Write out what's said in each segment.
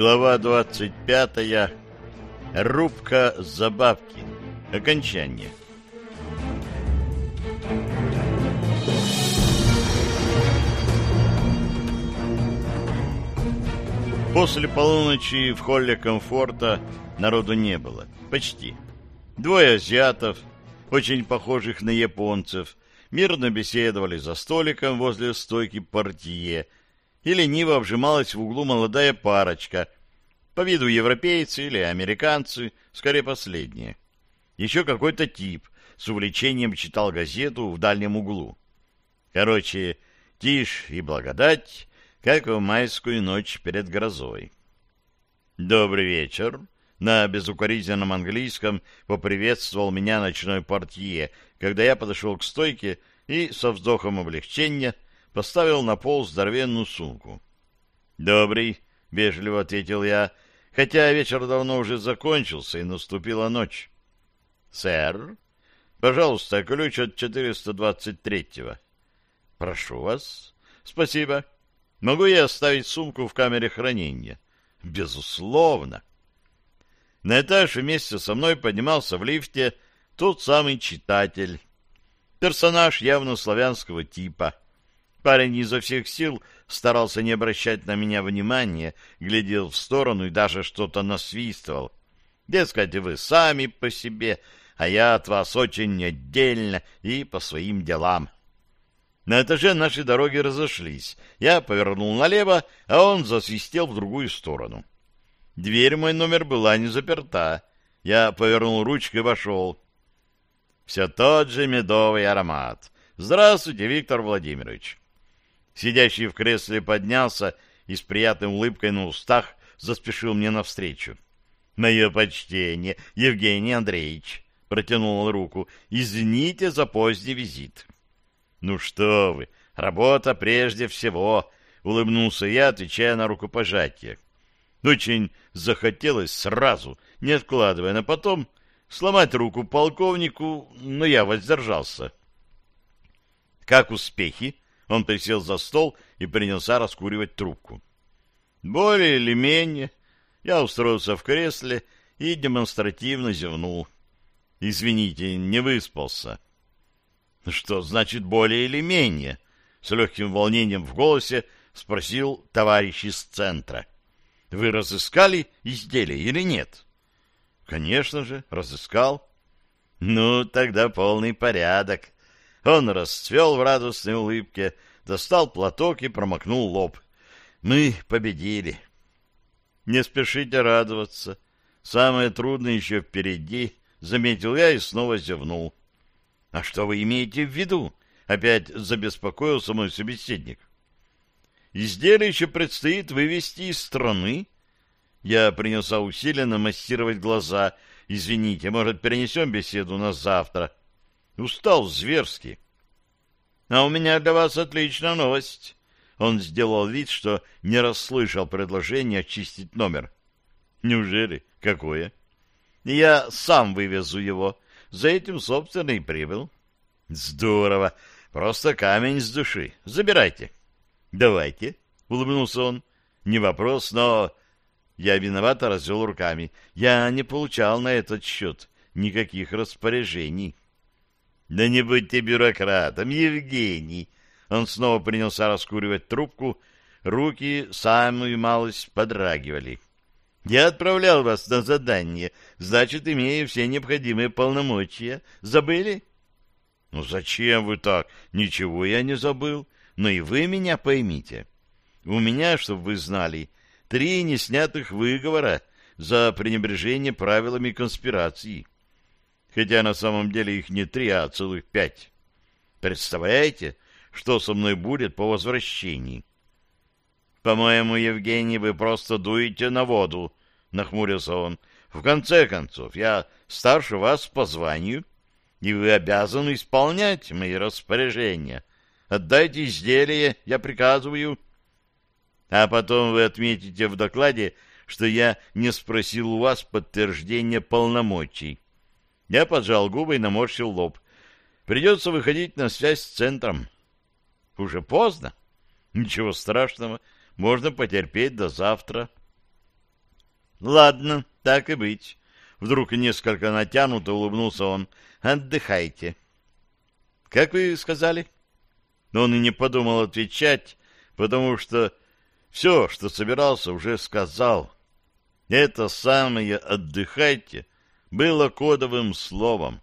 Глава 25. Рубка забавки. Окончание. После полуночи в холле комфорта народу не было. Почти. Двое азиатов, очень похожих на японцев, мирно беседовали за столиком возле стойки портье, и лениво обжималась в углу молодая парочка, по виду европейцы или американцы, скорее последние. Еще какой-то тип с увлечением читал газету в дальнем углу. Короче, тишь и благодать, как в майскую ночь перед грозой. «Добрый вечер!» На безукоризненном английском поприветствовал меня ночной портье, когда я подошел к стойке и со вздохом облегчения поставил на пол здоровенную сумку. «Добрый», — вежливо ответил я, хотя вечер давно уже закончился и наступила ночь. «Сэр, пожалуйста, ключ от 423-го». «Прошу вас». «Спасибо. Могу я оставить сумку в камере хранения?» «Безусловно». На этаж вместе со мной поднимался в лифте тот самый читатель. Персонаж явно славянского типа. Парень изо всех сил старался не обращать на меня внимания, глядел в сторону и даже что-то насвистывал. Дескать, вы сами по себе, а я от вас очень отдельно и по своим делам. На этаже наши дороги разошлись. Я повернул налево, а он засвистел в другую сторону. Дверь мой номер была не заперта. Я повернул ручку и вошел. Все тот же медовый аромат. Здравствуйте, Виктор Владимирович. Сидящий в кресле поднялся и с приятной улыбкой на устах заспешил мне навстречу. «Мое почтение, Евгений Андреевич!» — протянул руку. «Извините за поздний визит». «Ну что вы, работа прежде всего!» — улыбнулся я, отвечая на рукопожатие. Очень захотелось сразу, не откладывая на потом, сломать руку полковнику, но я воздержался. «Как успехи?» Он присел за стол и принялся раскуривать трубку. Более или менее я устроился в кресле и демонстративно зевнул. Извините, не выспался. Что значит более или менее? С легким волнением в голосе спросил товарищ из центра. Вы разыскали изделие или нет? Конечно же, разыскал. Ну, тогда полный порядок. Он расцвел в радостной улыбке, достал платок и промокнул лоб. Мы победили. Не спешите радоваться. Самое трудное еще впереди, заметил я и снова зевнул. А что вы имеете в виду? Опять забеспокоился мой собеседник. Изделие еще предстоит вывести из страны. Я принялся усиленно массировать глаза. Извините, может, перенесем беседу на завтра? Устал зверски. А у меня для вас отличная новость. Он сделал вид, что не расслышал предложение очистить номер. Неужели? Какое? Я сам вывезу его. За этим, собственно, и прибыл. Здорово. Просто камень с души. Забирайте. Давайте, улыбнулся он. Не вопрос, но... Я виновато развел руками. Я не получал на этот счет никаких распоряжений. Да не будьте бюрократом, Евгений. Он снова принялся раскуривать трубку, руки самую малость подрагивали. Я отправлял вас на задание, значит, имею все необходимые полномочия. Забыли? Ну зачем вы так? Ничего я не забыл. Но и вы меня поймите. У меня, чтобы вы знали, три неснятых выговора за пренебрежение правилами конспирации хотя на самом деле их не три, а целых пять. Представляете, что со мной будет по возвращении? По-моему, Евгений, вы просто дуете на воду, нахмурился он. В конце концов, я старше вас по званию, и вы обязаны исполнять мои распоряжения. Отдайте изделие, я приказываю. А потом вы отметите в докладе, что я не спросил у вас подтверждения полномочий. Я поджал губы и наморщил лоб. Придется выходить на связь с центром. Уже поздно. Ничего страшного. Можно потерпеть до завтра. Ладно, так и быть. Вдруг несколько натянуто улыбнулся он. Отдыхайте. Как вы сказали? Но он и не подумал отвечать, потому что все, что собирался, уже сказал. Это самое «отдыхайте» было кодовым словом.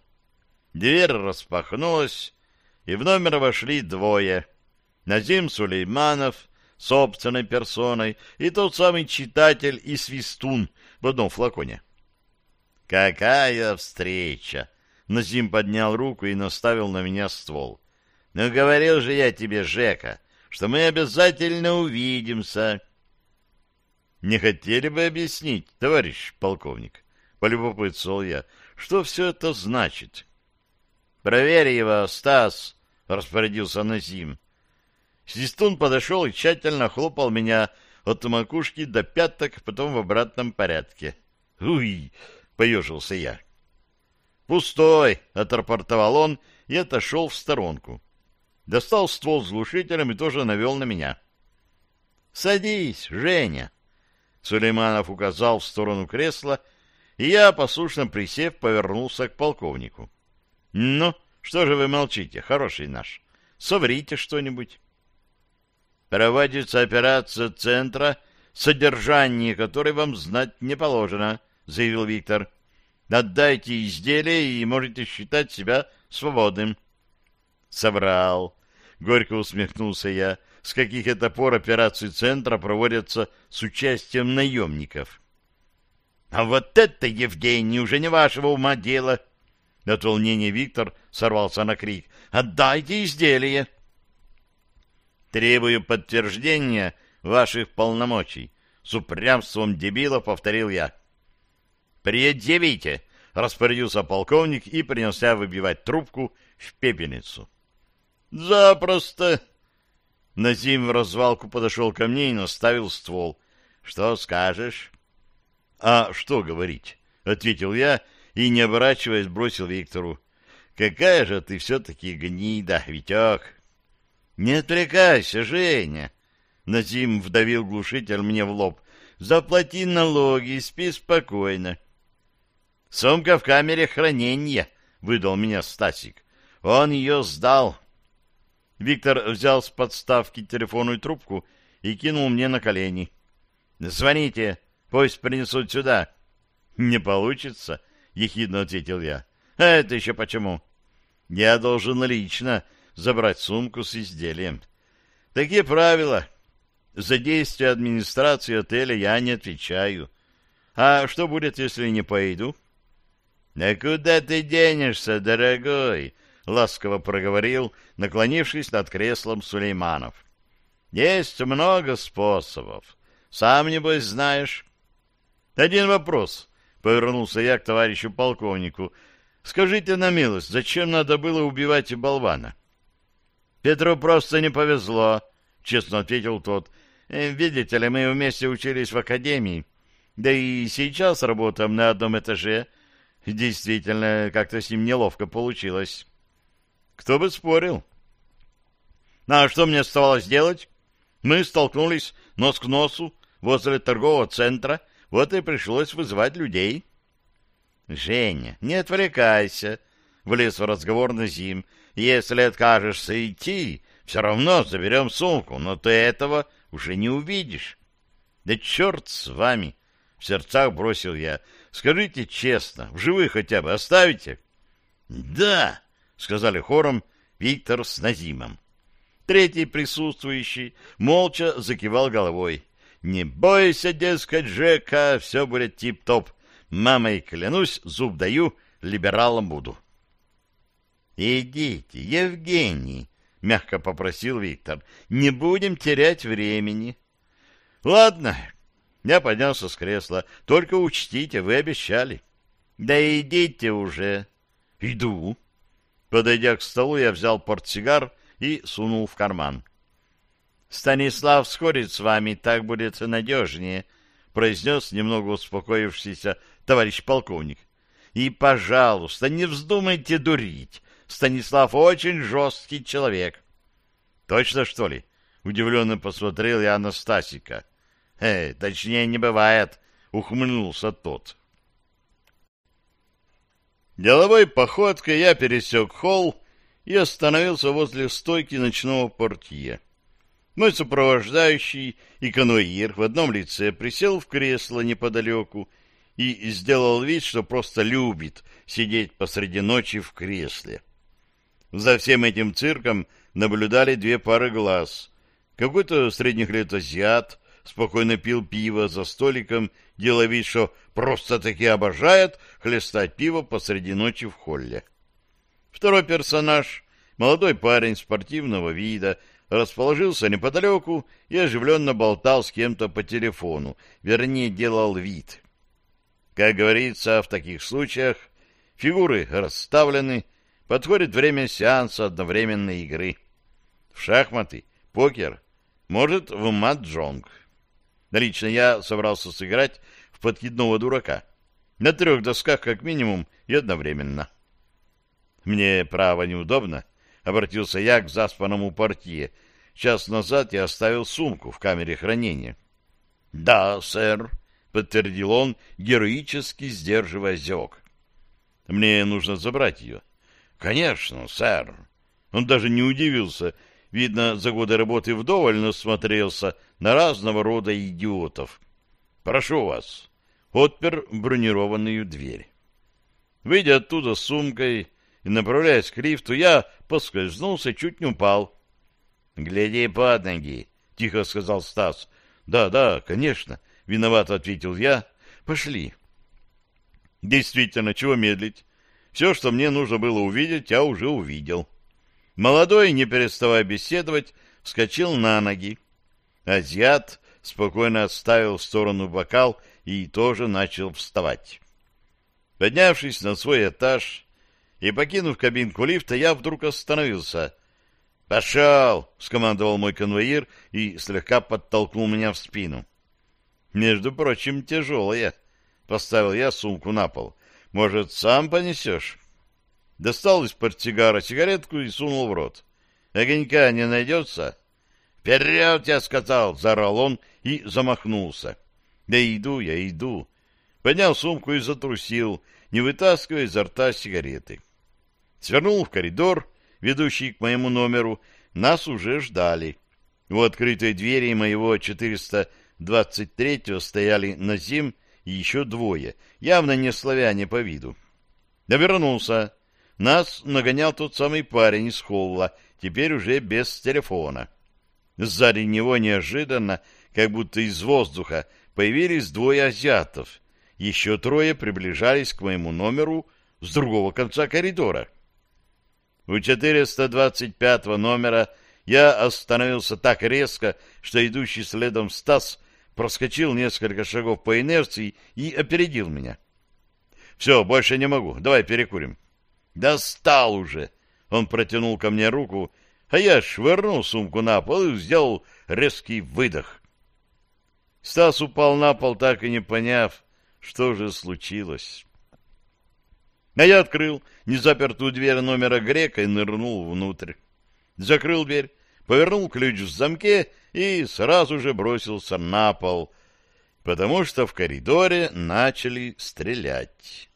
Дверь распахнулась, и в номер вошли двое. Назим Сулейманов собственной персоной и тот самый читатель и свистун в одном флаконе. «Какая встреча!» Назим поднял руку и наставил на меня ствол. «Ну, говорил же я тебе, Жека, что мы обязательно увидимся». «Не хотели бы объяснить, товарищ полковник?» — полюбопытствовал я. «Что все это значит?» «Проверь его, Стас!» — распорядился Назим. Свистун подошел и тщательно хлопал меня от макушки до пяток, потом в обратном порядке. «Уй!» — поежился я. «Пустой!» — отрапортовал он и отошел в сторонку. Достал ствол с глушителем и тоже навел на меня. «Садись, Женя!» Сулейманов указал в сторону кресла, и я, послушно присев, повернулся к полковнику. «Ну, что же вы молчите, хороший наш? Соврите что-нибудь». Проводится операция центра, содержание которой вам знать не положено, заявил Виктор. Отдайте изделие и можете считать себя свободным. Соврал. Горько усмехнулся я. С каких это пор операции центра проводятся с участием наемников? А вот это, Евгений, уже не вашего ума дело. От волнения Виктор сорвался на крик. Отдайте изделие. Требую подтверждения ваших полномочий. С упрямством дебила повторил я. «Предъявите!» — распорядился полковник и принялся выбивать трубку в пепельницу. «Запросто!» Назим в развалку подошел ко мне и наставил ствол. «Что скажешь?» «А что говорить?» — ответил я и, не оборачиваясь, бросил Виктору. «Какая же ты все-таки гнида, Витек!» «Не отвлекайся, Женя!» Назим вдавил глушитель мне в лоб. «Заплати налоги, спи спокойно». «Сумка в камере хранения», — выдал меня Стасик. «Он ее сдал». Виктор взял с подставки телефонную трубку и кинул мне на колени. «Звоните, пусть принесут сюда». «Не получится», — ехидно ответил я. «А это еще почему?» «Я должен лично забрать сумку с изделием. Такие правила. За действия администрации отеля я не отвечаю. А что будет, если не пойду? — Да куда ты денешься, дорогой? — ласково проговорил, наклонившись над креслом Сулейманов. — Есть много способов. Сам, небось, знаешь. — Один вопрос, — повернулся я к товарищу полковнику. — Скажите на милость, зачем надо было убивать болвана? — Петру просто не повезло, честно ответил тот. «Э, видите ли, мы вместе учились в академии, да и сейчас работаем на одном этаже. Действительно, как-то с ним неловко получилось. Кто бы спорил? Ну, а что мне оставалось делать? Мы столкнулись нос к носу возле торгового центра, вот и пришлось вызывать людей. Женя, не отвлекайся, влез в разговор на Зим. Если откажешься идти, все равно заберем сумку, но ты этого уже не увидишь. Да черт с вами! В сердцах бросил я. Скажите честно, в живых хотя бы оставите? Да, сказали хором Виктор с Назимом. Третий присутствующий молча закивал головой. «Не бойся, дескать, Жека, все будет тип-топ. Мамой клянусь, зуб даю, либералом буду». «Идите, Евгений», — мягко попросил Виктор, — «не будем терять времени». «Ладно», — я поднялся с кресла, — «только учтите, вы обещали». «Да идите уже». «Иду». Подойдя к столу, я взял портсигар и сунул в карман. «Станислав сходит с вами, так будет надежнее», — произнес немного успокоившийся товарищ полковник. «И, пожалуйста, не вздумайте дурить. Станислав очень жесткий человек. — Точно, что ли? — удивленно посмотрел я на Стасика. — Э, точнее не бывает, — ухмыльнулся тот. Деловой походкой я пересек холл и остановился возле стойки ночного портье. Мой сопровождающий и конвоир в одном лице присел в кресло неподалеку и сделал вид, что просто любит сидеть посреди ночи в кресле. За всем этим цирком наблюдали две пары глаз. Какой-то средних лет азиат спокойно пил пиво за столиком, делая вид, что просто-таки обожает хлестать пиво посреди ночи в холле. Второй персонаж, молодой парень спортивного вида, расположился неподалеку и оживленно болтал с кем-то по телефону, вернее, делал вид. Как говорится, в таких случаях фигуры расставлены, подходит время сеанса одновременной игры. В шахматы, покер, может, в маджонг. Лично я собрался сыграть в подкидного дурака. На трех досках как минимум и одновременно. Мне, право, неудобно, — обратился я к заспанному портье. Час назад я оставил сумку в камере хранения. — Да, сэр, — подтвердил он, героически сдерживая зевок. — Мне нужно забрать ее. — Конечно, сэр. Он даже не удивился. Видно, за годы работы вдоволь насмотрелся на разного рода идиотов. «Прошу вас». Отпер бронированную дверь. Выйдя оттуда с сумкой направляясь к лифту, я поскользнулся, чуть не упал. «Гляди под ноги», — тихо сказал Стас. «Да, да, конечно», — виноват ответил я. «Пошли». Действительно, чего медлить? Все, что мне нужно было увидеть, я уже увидел. Молодой, не переставая беседовать, вскочил на ноги. Азиат спокойно отставил в сторону бокал и тоже начал вставать. Поднявшись на свой этаж и покинув кабинку лифта, я вдруг остановился. «Пошел!» — скомандовал мой конвоир и слегка подтолкнул меня в спину. «Между прочим, тяжелая». Поставил я сумку на пол. «Может, сам понесешь?» Достал из портсигара сигаретку и сунул в рот. «Огонька не найдется?» «Вперед, я сказал!» — заорал он и замахнулся. «Да иду я, иду!» Поднял сумку и затрусил, не вытаскивая изо рта сигареты. Свернул в коридор, ведущий к моему номеру. Нас уже ждали. У открытой двери моего 423-го стояли Назим и еще двое, явно не славяне по виду. Я вернулся. Нас нагонял тот самый парень из холла, теперь уже без телефона. Сзади него неожиданно, как будто из воздуха, появились двое азиатов. Еще трое приближались к моему номеру с другого конца коридора. У 425 номера я остановился так резко, что идущий следом Стас проскочил несколько шагов по инерции и опередил меня. «Все, больше не могу. Давай перекурим». «Достал уже!» Он протянул ко мне руку, а я швырнул сумку на пол и сделал резкий выдох. Стас упал на пол, так и не поняв, что же случилось. А я открыл незапертую дверь номера грека и нырнул внутрь. Закрыл дверь, повернул ключ в замке и сразу же бросился на пол, потому что в коридоре начали стрелять.